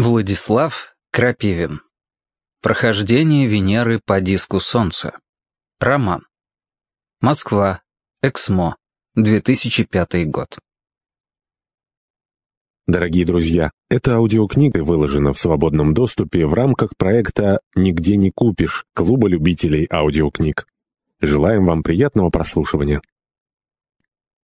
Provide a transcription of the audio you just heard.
Владислав Крапивин. Прохождение Венеры по диску Солнца. Роман. Москва. Эксмо. 2005 год. Дорогие друзья, эта аудиокнига выложена в свободном доступе в рамках проекта «Нигде не купишь» Клуба любителей аудиокниг. Желаем вам приятного прослушивания.